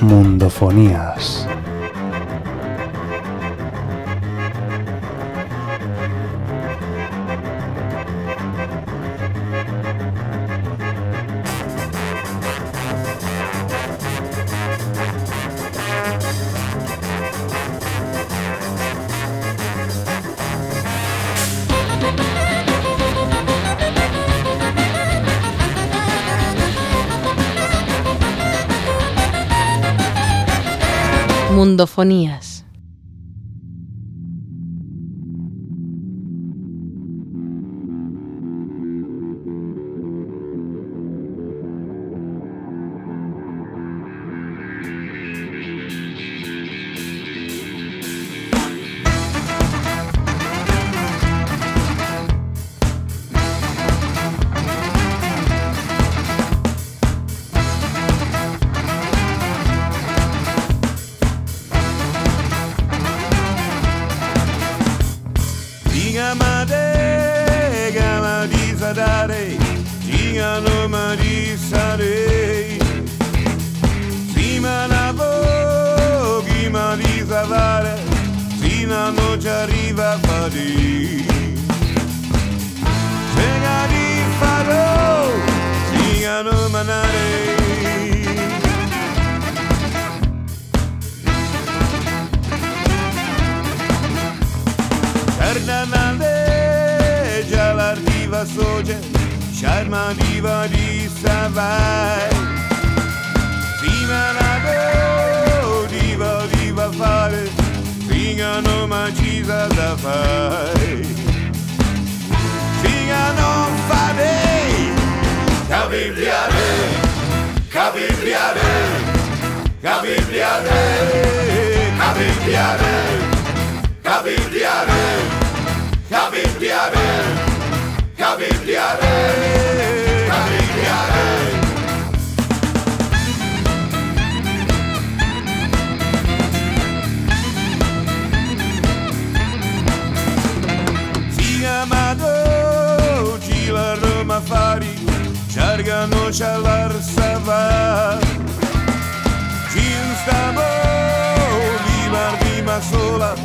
Mundofonías. Mundofonías. nada vai. Vinha non farei, cavigliarei, cavigliarei, cavigliarei, cavigliarei, cavigliarei, cavigliarei, cavigliarei. Targa çalar sabah Činstamo Dimar dima sola.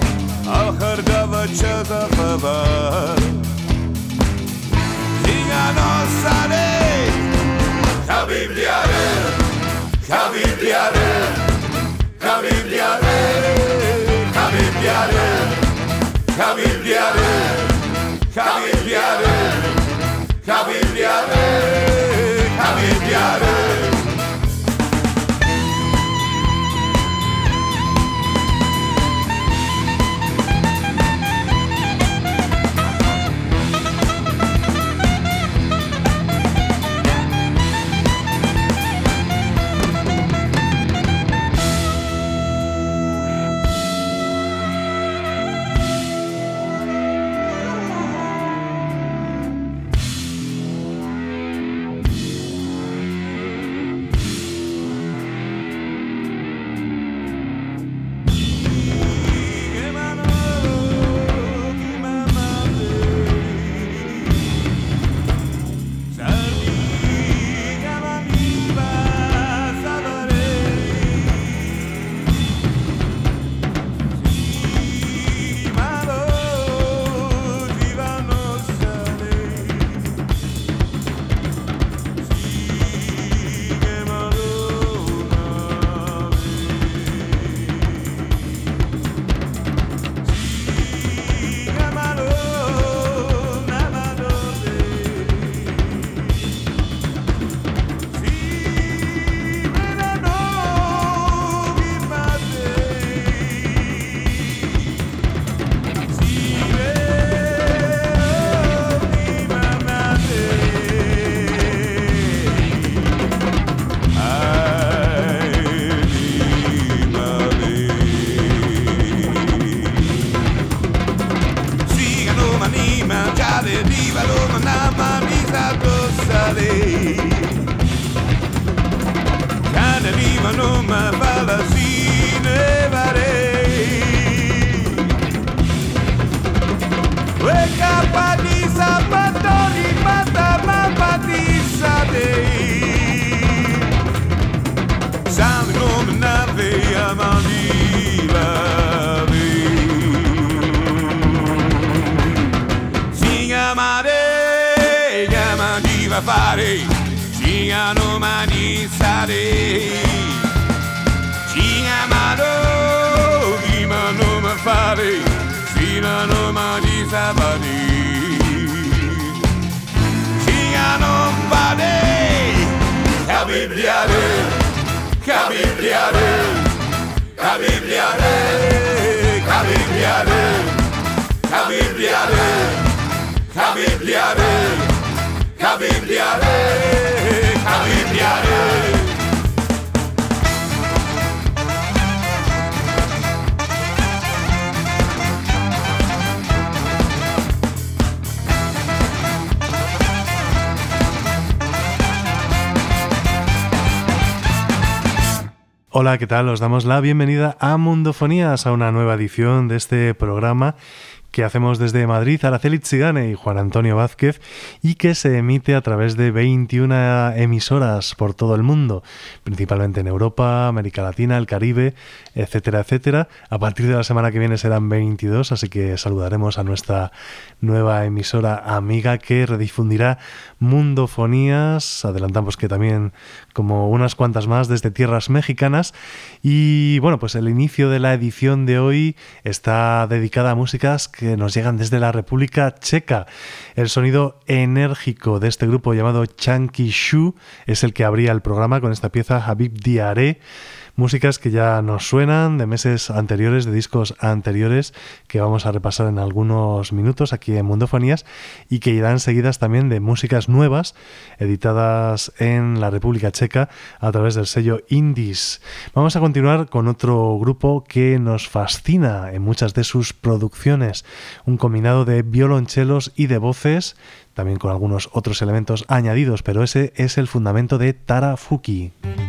Al hrgava čata favar Zinga nosane Ka bibliare Ka bibliare Ka bibliare Ka bibliare Ka bibliare Ka bibliare Ka bibliare cabigliare, cabigliare, cabigliare, cabigliare, cabigliare, cabigliare, Hola, ¿qué tal? Os damos la bienvenida a Mundofonías, a una nueva edición de este programa que hacemos desde Madrid, Araceli y Juan Antonio Vázquez, y que se emite a través de 21 emisoras por todo el mundo, principalmente en Europa, América Latina, el Caribe, etcétera, etcétera. A partir de la semana que viene serán 22, así que saludaremos a nuestra nueva emisora amiga que redifundirá Mundofonías. Adelantamos que también como unas cuantas más desde tierras mexicanas. Y bueno, pues el inicio de la edición de hoy está dedicada a músicas que nos llegan desde la República Checa. El sonido enérgico de este grupo llamado Chanky Shu es el que abría el programa con esta pieza Habib Diaré músicas que ya nos suenan de meses anteriores, de discos anteriores, que vamos a repasar en algunos minutos aquí en Mundofonías y que irán seguidas también de músicas nuevas editadas en la República Checa a través del sello Indies. Vamos a continuar con otro grupo que nos fascina en muchas de sus producciones, un combinado de violonchelos y de voces también con algunos otros elementos añadidos, pero ese es el fundamento de Tarafuki. Słoneczko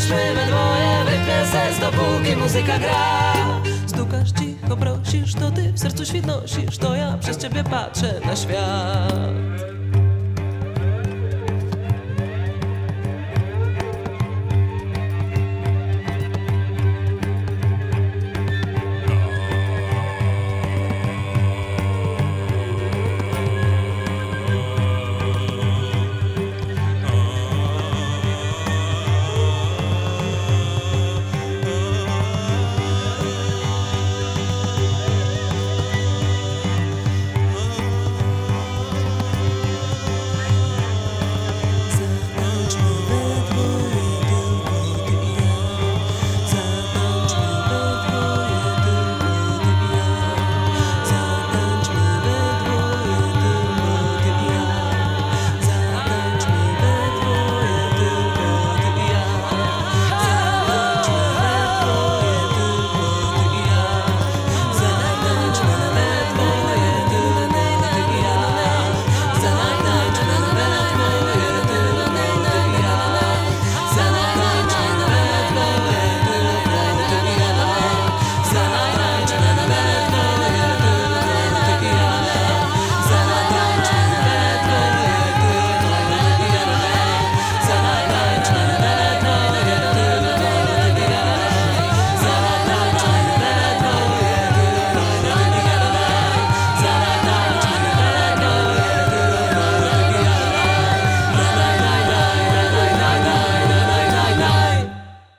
stoję, zatańczmy we dwoje W rytmie serc, dopóki muzyka gra. Stukasz cicho, prosisz, to ty w sercu świt nosisz To ja przez ciebie patrzę na świat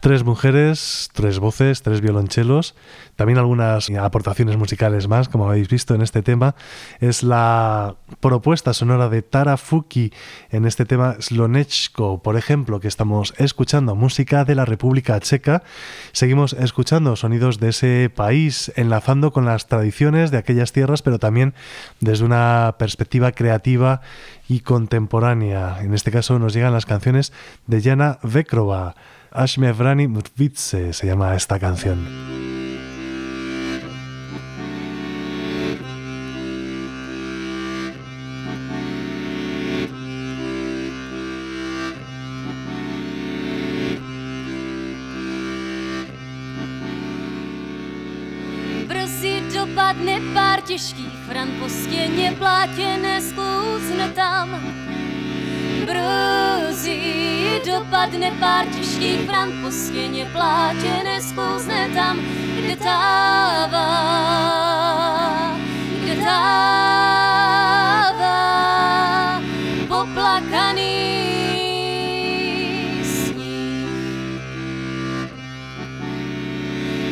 Tres mujeres, tres voces, tres violonchelos, también algunas aportaciones musicales más, como habéis visto en este tema. Es la propuesta sonora de Tara Fuki en este tema Slonechko, por ejemplo, que estamos escuchando música de la República Checa. Seguimos escuchando sonidos de ese país, enlazando con las tradiciones de aquellas tierras, pero también desde una perspectiva creativa y contemporánea. En este caso nos llegan las canciones de Jana Vekrova. Ashmevrani Mutvice se llama esta canción. Dopadne pár těžkých ran po stěně plátěné sklouzne tam. Brzy dopadne pár těžkých vran po stěně plátěné sklouzne tam, kde tává, kde tává poplakaný.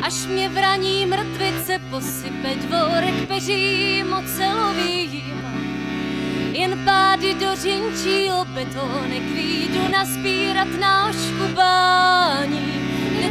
Až mě vraní mrtvice posype dvorek peřím ocelovým. Jen pády do řinčího betonek výjdu naspírat na oškubání, kde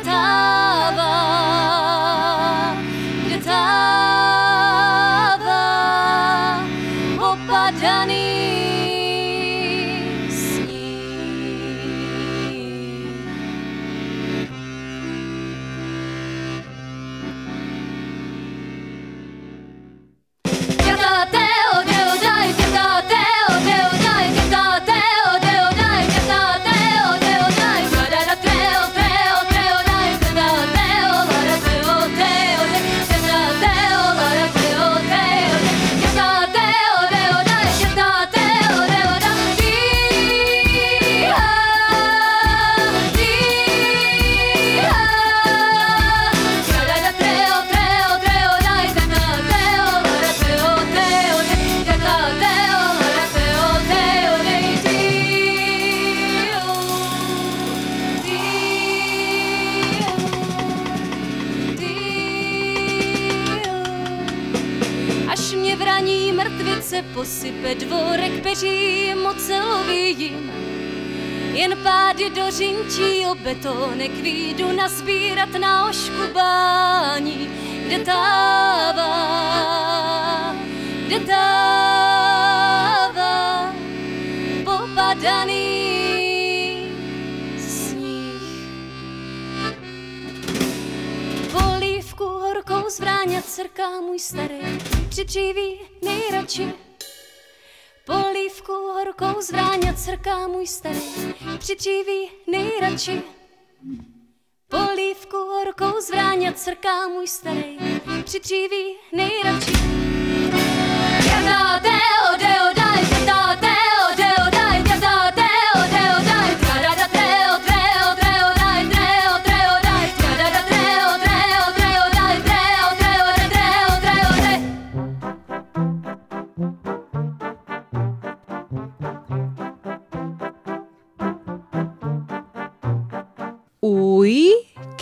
Pády do řinčího betonek výjdu nazbírat na oškubání, kde tává, kde tává popadaný sníh. Polívku horkou zvráňat srká můj starý, přidříví nejradši. Polívku horkou zvráňat srká můj starý, přidříví nejradši. Polívku horkou zvráňat srká můj starý, přidříví nejradši.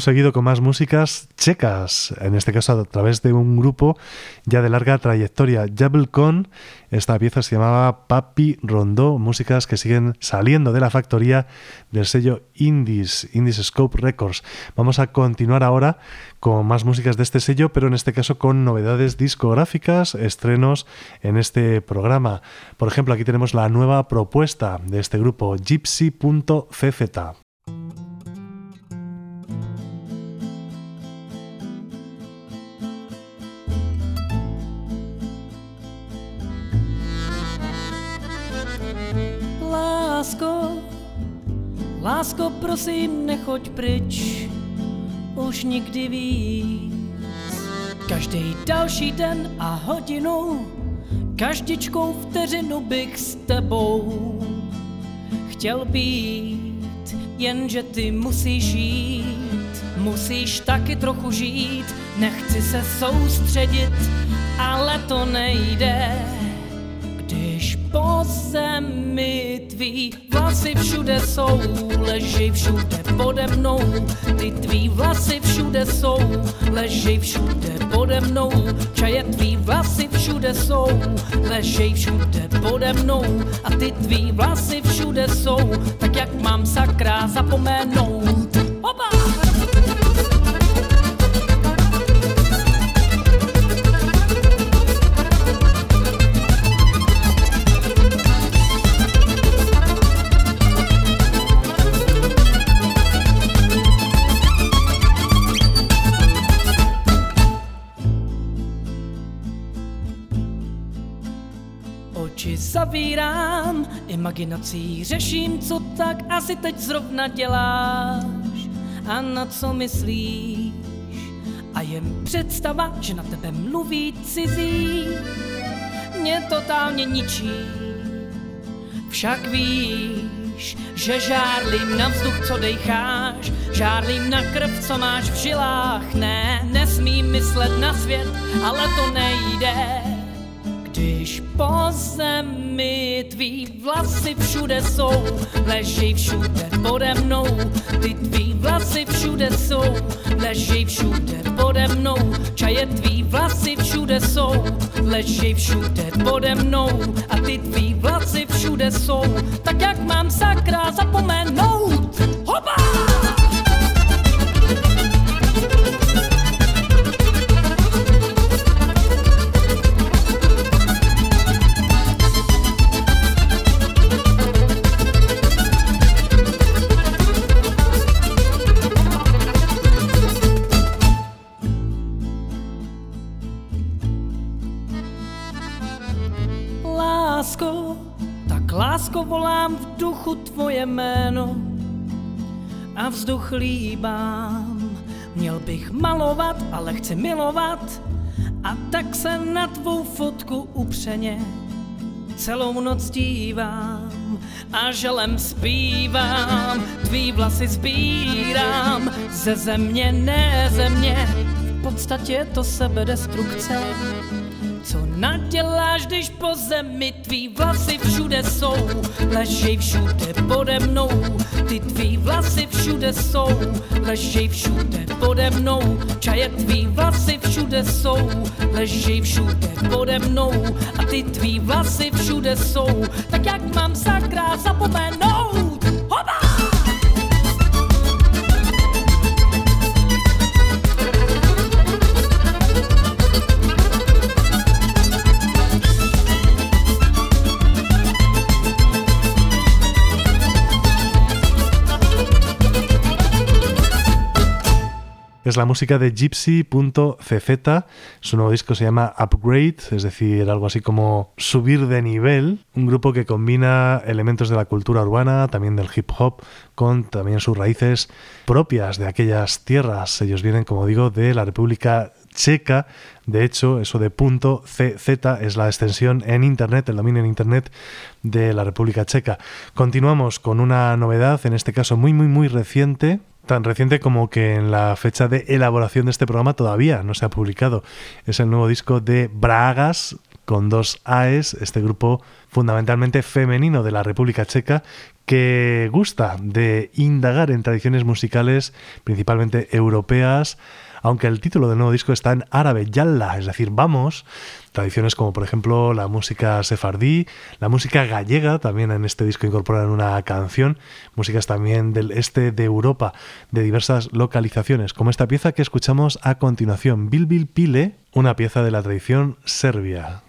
Seguido con más músicas checas, en este caso a través de un grupo ya de larga trayectoria, Con. Esta pieza se llamaba Papi Rondó, músicas que siguen saliendo de la factoría del sello Indies, Indies Scope Records. Vamos a continuar ahora con más músicas de este sello, pero en este caso con novedades discográficas, estrenos en este programa. Por ejemplo, aquí tenemos la nueva propuesta de este grupo, Gypsy.cz. Lásko, lásko, prosím, nechoď pryč, už nikdy víc. Každý další den a hodinu, každičkou vteřinu bych s tebou chtěl být, jenže ty musíš žít, musíš taky trochu žít, nechci se soustředit, ale to nejde po zemi tvý vlasy všude jsou, leží všude pode mnou. Ty tvý vlasy všude jsou, leží všude pode mnou. Čaje tvý vlasy všude jsou, leží všude pode mnou. A ty tvý vlasy všude jsou, tak jak mám sakra zapomenout. Oba! Imaginací řeším, co tak asi teď zrovna děláš a na co myslíš. A jen představa, že na tebe mluví cizí, mě totálně ničí. Však víš, že žárlím na vzduch, co dejcháš, žárlím na krv, co máš v žilách. Ne, nesmím myslet na svět, ale to nejde. Když po zemi tvý vlasy všude jsou, leží všude pode mnou. Ty tvý vlasy všude jsou, leží všude pode mnou. Čaje tvý vlasy všude jsou, leží všude pode mnou. A ty tvý vlasy všude jsou, tak jak mám sakra zapomenout. Hopa! Volám v duchu tvoje jméno a vzduch líbám. Měl bych malovat, ale chci milovat a tak se na tvou fotku upřeně celou noc dívám a želem zpívám, tvý vlasy sbírám ze země, ne země, v podstatě to sebedestrukce. Co naděláš, když po zemi tvý vlasy všude jsou, ležej všude pode mnou, ty tvý vlasy všude jsou, ležej všude pode mnou, čaje tvý vlasy všude jsou, ležej všude pode mnou a ty tvý vlasy všude jsou, tak jak mám sakra zapomenout? Es la música de Gypsy.cz. Su nuevo disco se llama Upgrade, es decir, algo así como subir de nivel. Un grupo que combina elementos de la cultura urbana, también del hip hop, con también sus raíces propias de aquellas tierras. Ellos vienen, como digo, de la República Checa. De hecho, eso de punto .cz es la extensión en Internet, el dominio en Internet de la República Checa. Continuamos con una novedad, en este caso muy, muy, muy reciente, tan reciente como que en la fecha de elaboración de este programa todavía no se ha publicado. Es el nuevo disco de Bragas con dos AES, este grupo fundamentalmente femenino de la República Checa que gusta de indagar en tradiciones musicales principalmente europeas, aunque el título del nuevo disco está en árabe, yalla, es decir, vamos, tradiciones como por ejemplo la música sefardí, la música gallega, también en este disco incorporan una canción, músicas también del este de Europa, de diversas localizaciones, como esta pieza que escuchamos a continuación, Bil Bil Pile, una pieza de la tradición serbia.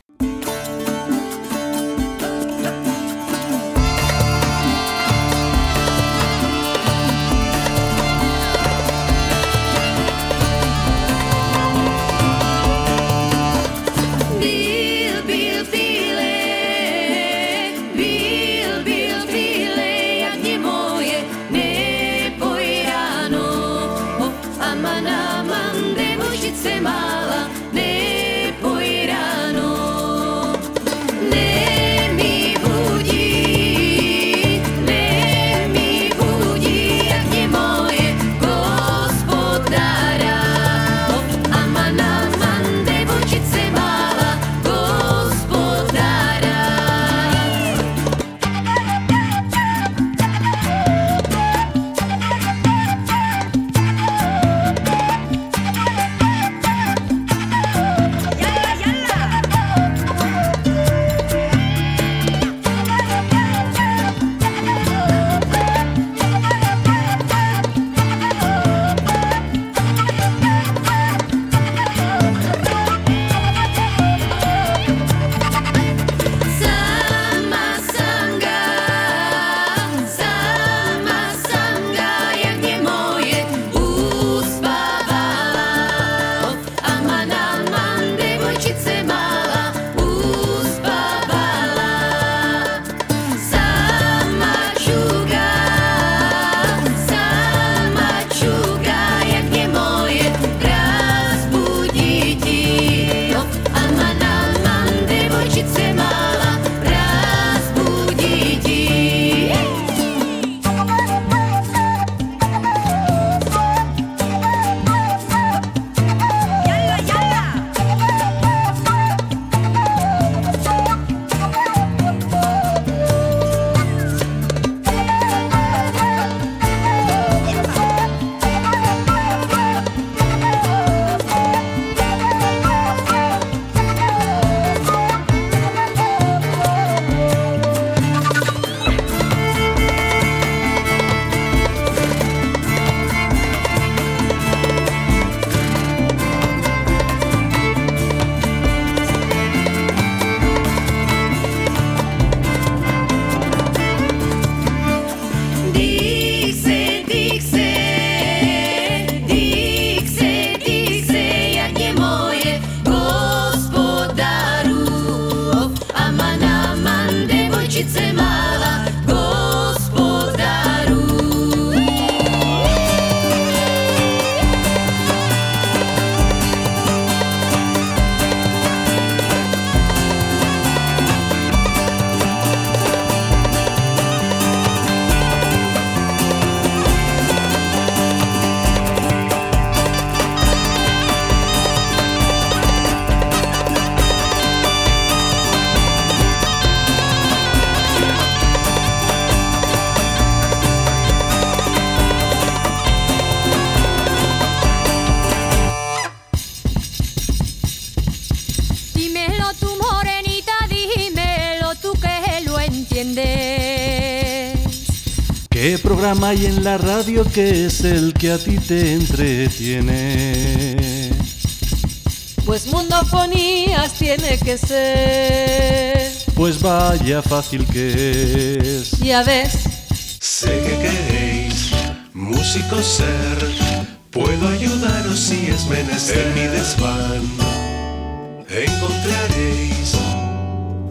Programa hay en la radio que es el que a ti te entretiene? Pues mundofonías tiene que ser. Pues vaya fácil que es. Ya ves, Sé que queréis músicos ser, Puedo ayudaros si es menester mi desván. Encontraréis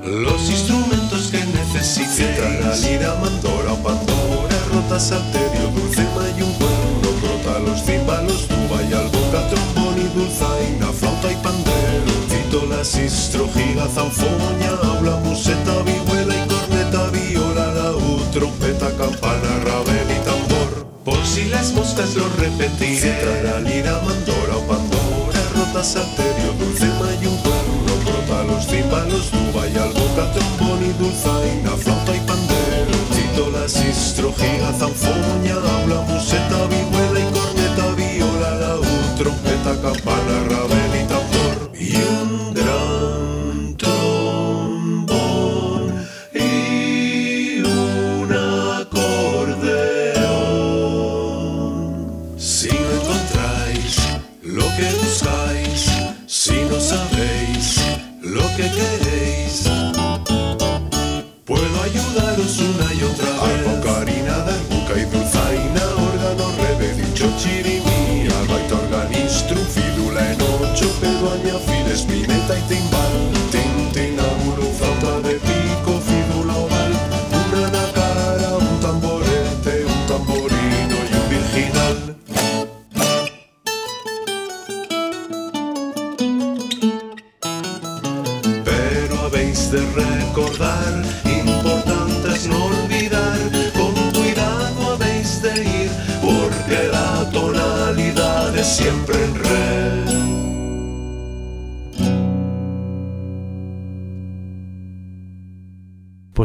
los instrumentos que necesitéis. Citarra, lira, mandora, pandora, rota, salterio, dulce, mayún, cuerno, brota, los címbalos, tuba y alboca, trombón y dulzaina, flauta y pandero. Cito sistro, giga, zanfoña, aula, museta, vihuela y corneta, viola, laúd, trompeta, campana, rabel y tambor. Por si las moscas lo repetiré. Citarra, lira, mandora, pandora, rota, salterio, dulce, mayún, los címbalos, tuba y alboca, trombón y dulzaina, flauta y pandero. Cito la sistro, giga, zanfoña, aula, museta, vihuela y corneta, viola, laúd, trompeta, campana, rabel y tambor. Y un gran que queréis, puedo ayudaros una y otra vez. Arpa, ocarina, darbuca y dulzaina, órgano, rebedicho, chirimí, albaita, organistru, fídula en ocho, peduaña, files, mineta y timbal,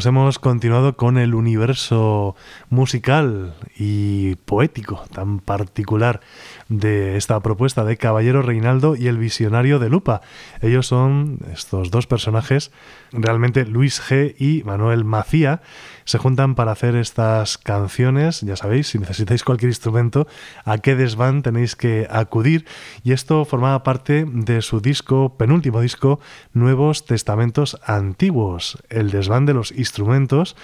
Hemos continuado con el universo musical y poético tan particular de esta propuesta de Caballero Reinaldo y el visionario de Lupa. Ellos son estos dos personajes, realmente Luis G y Manuel Macía, se juntan para hacer estas canciones. Ya sabéis, si necesitáis cualquier instrumento, a qué desván tenéis que acudir. Y esto formaba parte de su disco, penúltimo disco, Nuevos Testamentos Antiguos, el desván de los instrumentos.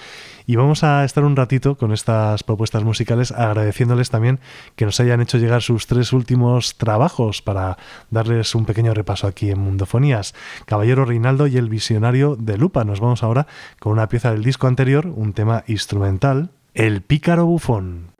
Y vamos a estar un ratito con estas propuestas musicales agradeciéndoles también que nos hayan hecho llegar sus tres últimos trabajos para darles un pequeño repaso aquí en Mundofonías. Caballero Reinaldo y el visionario de Lupa. Nos vamos ahora con una pieza del disco anterior, un tema instrumental, El pícaro bufón.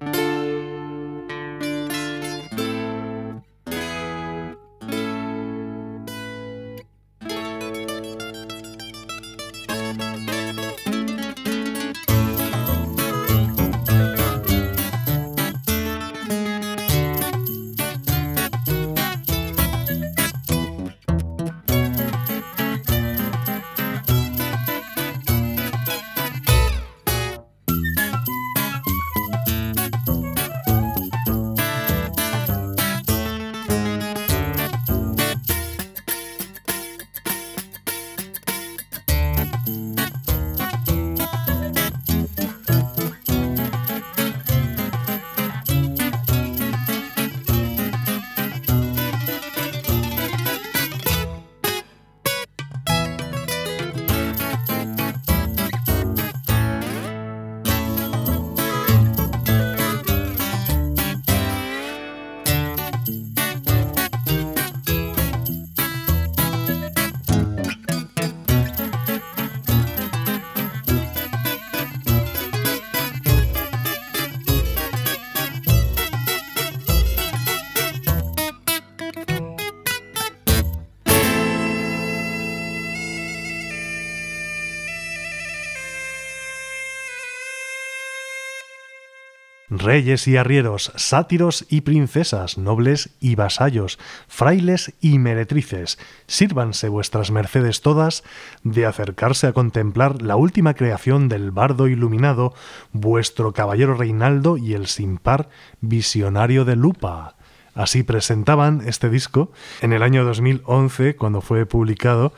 Reyes y arrieros, sátiros y princesas, nobles y vasallos, frailes y meretrices, sírvanse vuestras mercedes todas de acercarse a contemplar la última creación del bardo iluminado, vuestro caballero Reinaldo y el sin par visionario de Lupa. Así presentaban este disco en el año 2011, cuando fue publicado,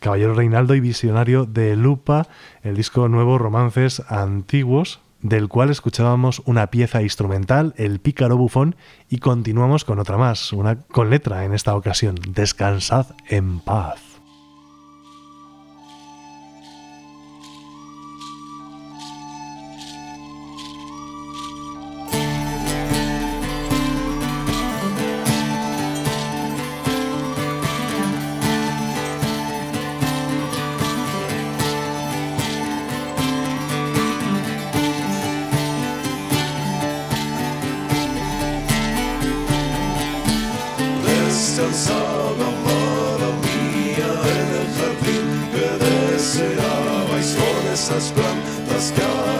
Caballero Reinaldo y Visionario de Lupa, el disco nuevo Romances Antiguos, del cual escuchábamos una pieza instrumental, el pícaro bufón, y continuamos con otra más, una con letra en esta ocasión, Descansad en paz. Con esas plantas que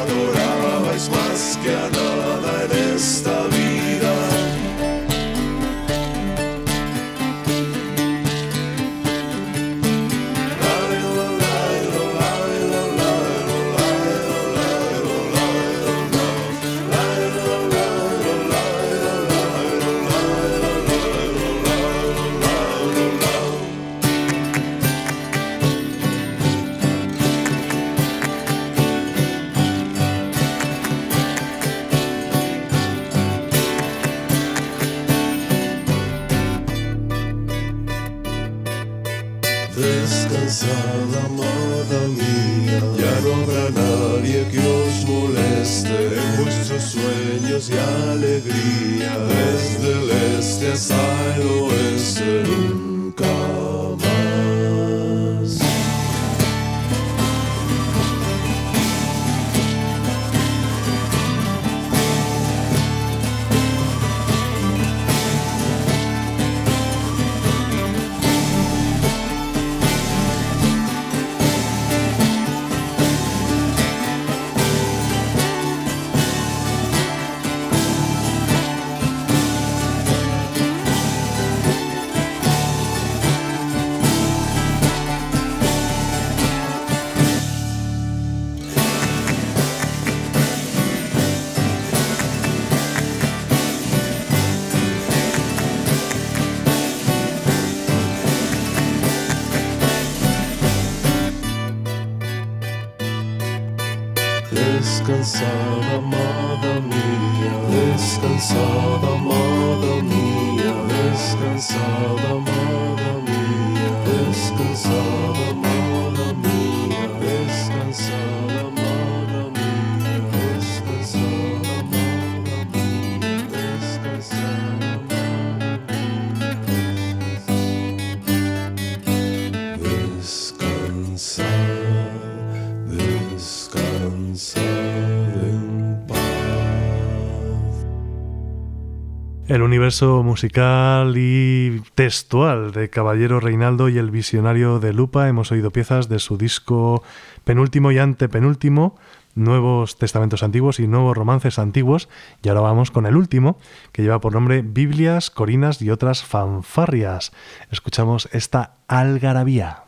universo musical y textual de Caballero Reinaldo y el visionario de Lupa. Hemos oído piezas de su disco penúltimo y antepenúltimo, Nuevos Testamentos Antiguos y Nuevos Romances Antiguos. Y ahora vamos con el último, que lleva por nombre Biblias, Corinas y otras fanfarrias. Escuchamos esta algarabía.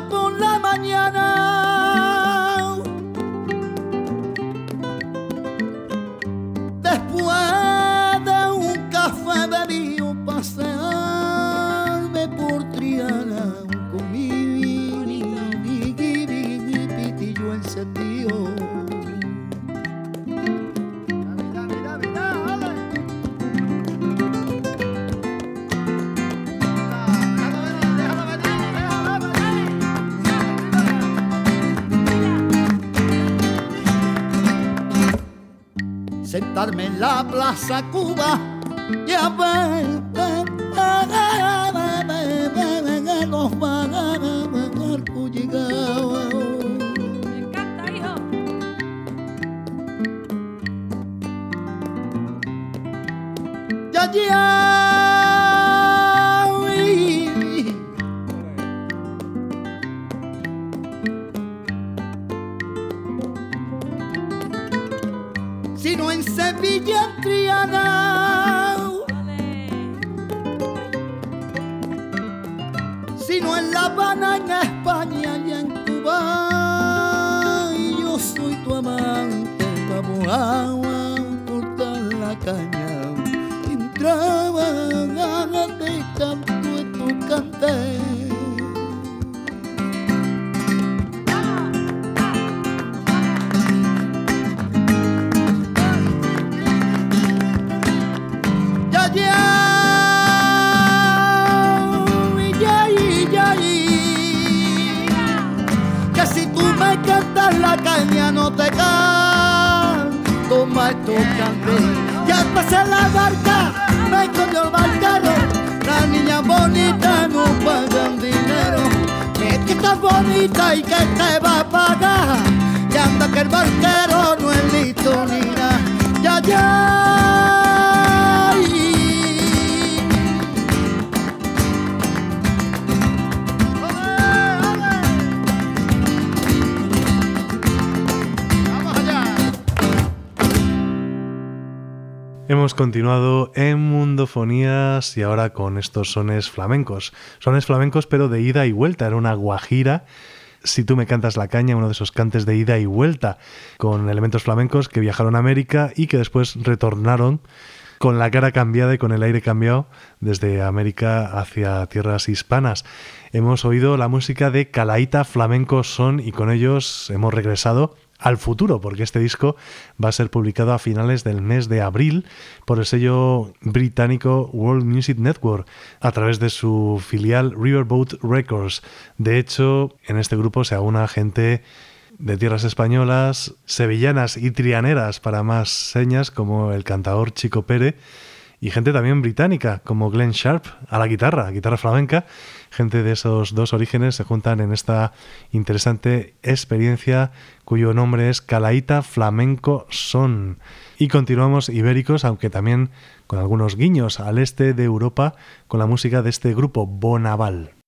Por la mañana. Sentarme en la plaza Cuba y a verte los. Me encanta, hijo. Ya, ya. La caña no te canto más tu cante. Ya pasé la barca, me escondió el barquero, las niñas bonitas no pagan dinero. Es que estás bonita y que te va a pagar, y anda que el barquero no es listo ni nada. Ya, ya. Hemos continuado en Mundofonías y ahora con estos sones flamencos. Sones flamencos pero de ida y vuelta, era una guajira. Si tú me cantas la caña, uno de esos cantes de ida y vuelta, con elementos flamencos que viajaron a América y que después retornaron con la cara cambiada y con el aire cambiado desde América hacia tierras hispanas. Hemos oído la música de Calaita Flamenco Son y con ellos hemos regresado al futuro, porque este disco va a ser publicado a finales del mes de abril por el sello británico World Music Network a través de su filial Riverboat Records. De hecho, en este grupo se aúna gente de tierras españolas, sevillanas y trianeras para más señas, como el cantador Chico Pérez, y gente también británica, como Glenn Sharp, a la guitarra, guitarra flamenca. Gente de esos dos orígenes se juntan en esta interesante experiencia cuyo nombre es Calaita Flamenco Son. Y continuamos ibéricos, aunque también con algunos guiños al este de Europa, con la música de este grupo Bonaval.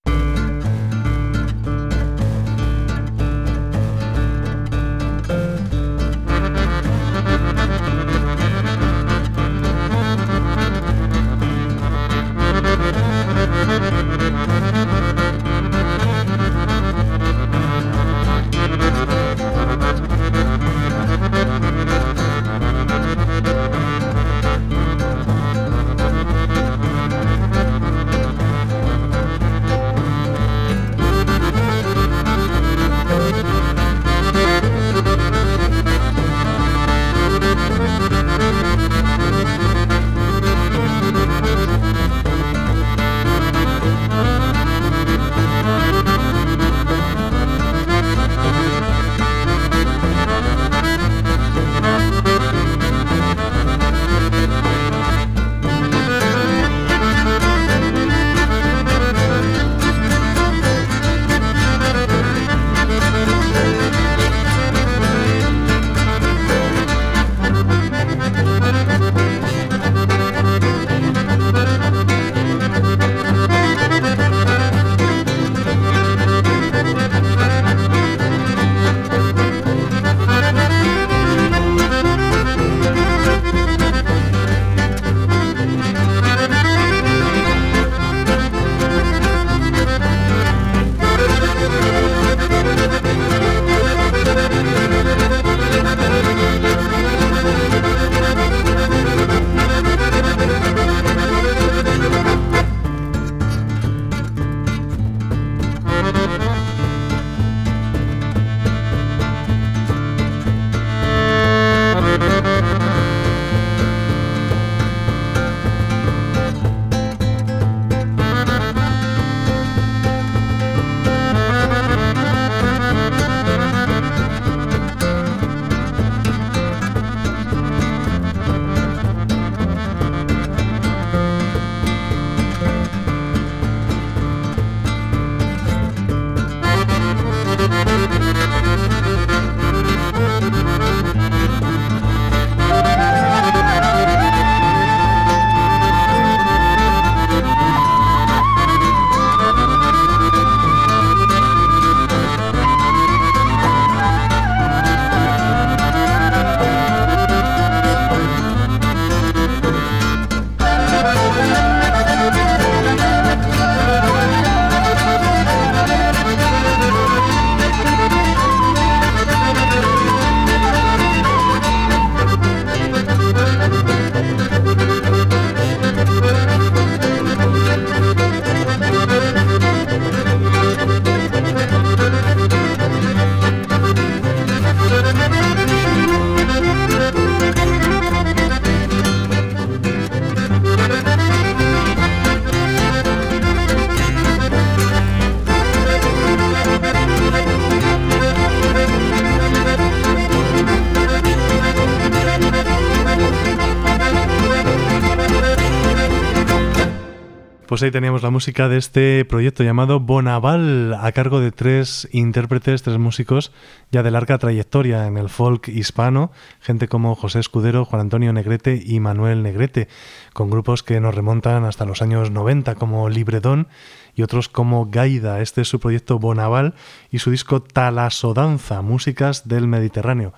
Pues ahí teníamos la música de este proyecto llamado Bonaval, a cargo de tres intérpretes, tres músicos ya de larga trayectoria en el folk hispano, gente como José Escudero, Juan Antonio Negrete y Manuel Negrete, con grupos que nos remontan hasta los años 90 como Libredón y otros como Gaida. Este es su proyecto Bonaval y su disco Talasodanza, Músicas del Mediterráneo.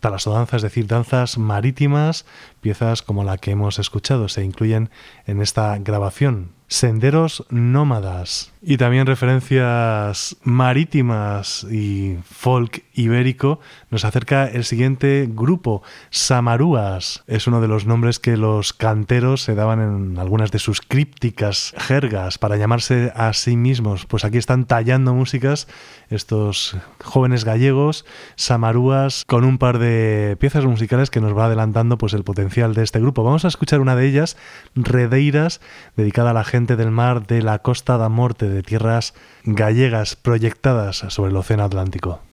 talasodanza, es decir, danzas marítimas, piezas como la que hemos escuchado se incluyen en esta grabación. Senderos nómadas y también referencias marítimas y folk ibérico, nos acerca el siguiente grupo, Samarúas. Es uno de los nombres que los canteros se daban en algunas de sus crípticas jergas para llamarse a sí mismos. Pues aquí están tallando músicas estos jóvenes gallegos, Samarúas, con un par de piezas musicales que nos va adelantando pues el potencial de este grupo. Vamos a escuchar una de ellas, Redeiras, dedicada a la gente del mar de la Costa da Morte de tierras gallegas proyectadas sobre el Océano Atlántico.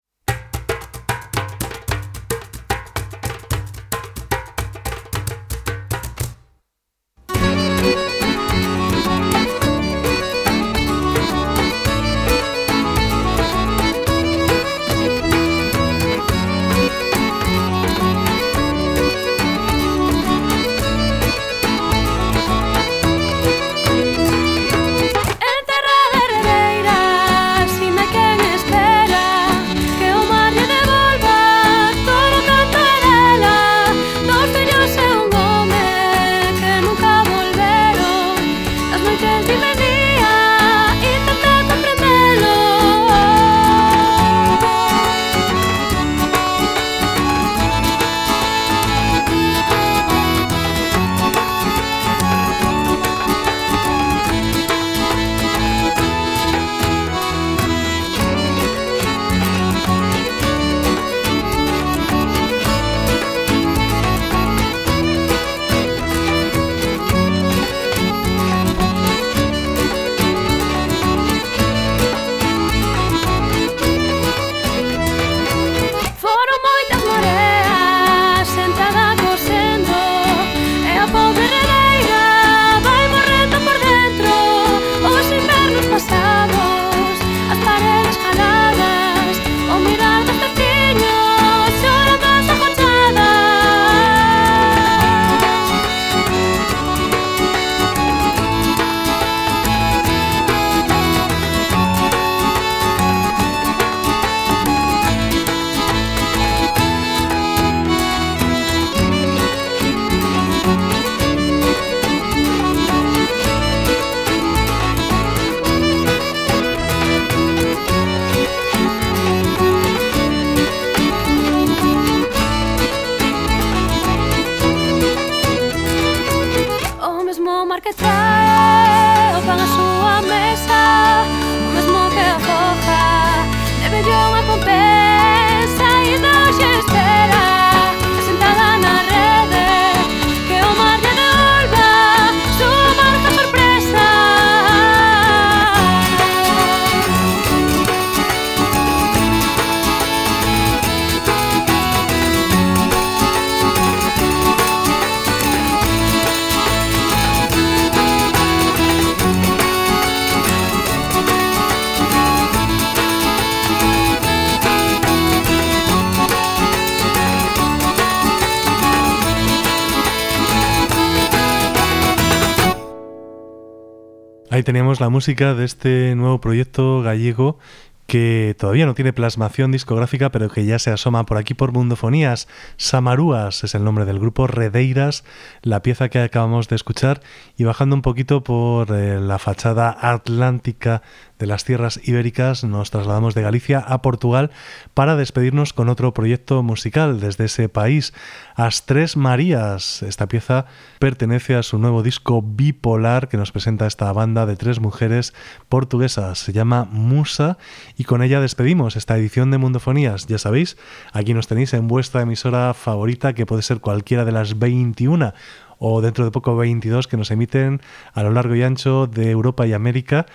Ahí teníamos la música de este nuevo proyecto gallego que todavía no tiene plasmación discográfica, pero que ya se asoma por aquí por Mundofonías. Samarúas es el nombre del grupo, Redeiras, la pieza que acabamos de escuchar, y bajando un poquito por eh, la fachada atlántica de las tierras ibéricas nos trasladamos de Galicia a Portugal para despedirnos con otro proyecto musical desde ese país, As Tres Marías. Esta pieza pertenece a su nuevo disco bipolar que nos presenta esta banda de tres mujeres portuguesas. Se llama Musa y con ella despedimos esta edición de Mundofonías. Ya sabéis, aquí nos tenéis en vuestra emisora favorita que puede ser cualquiera de las 21 o dentro de poco 22 que nos emiten a lo largo y ancho de Europa y América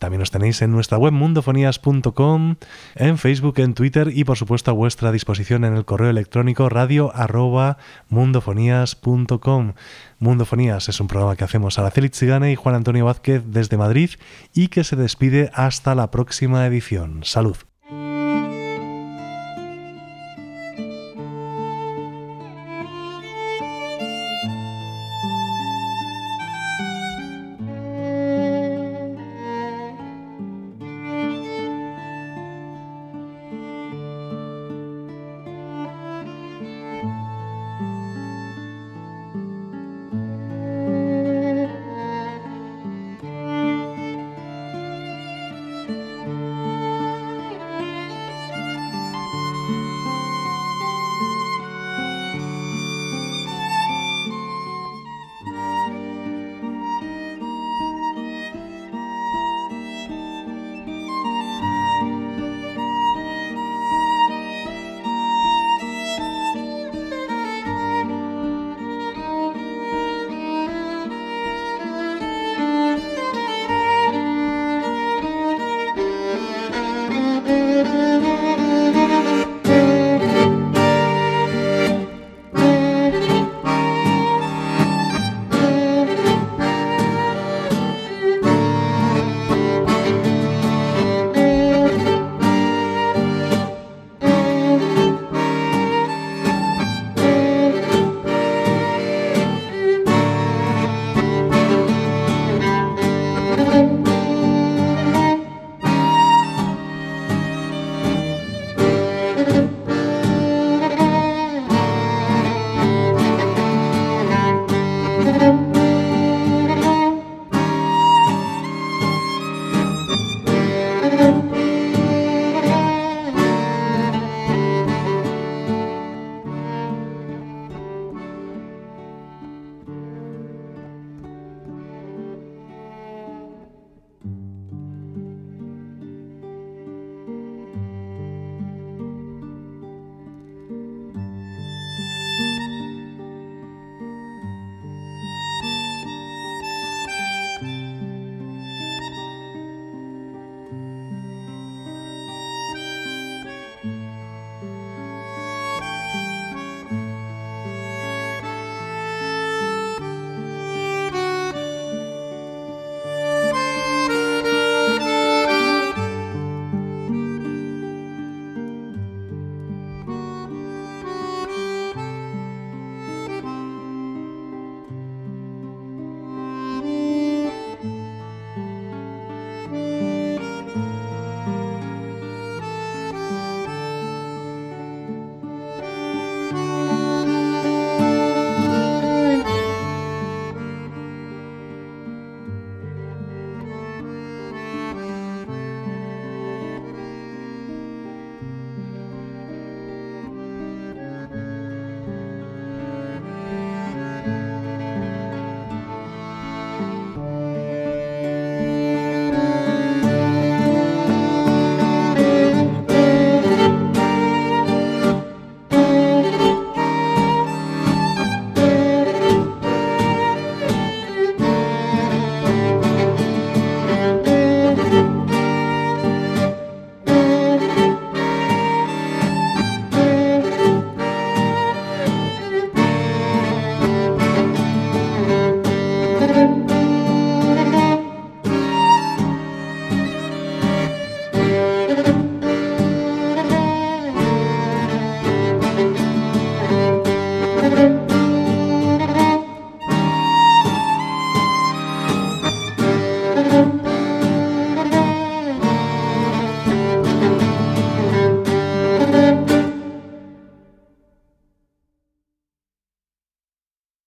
también os tenéis en nuestra web mundofonías.com, en Facebook, en Twitter y por supuesto a vuestra disposición en el correo electrónico radio arroba mundofonías.com. Mundofonías es un programa que hacemos Araceli Chigane y Juan Antonio Vázquez desde Madrid y que se despide hasta la próxima edición. Salud.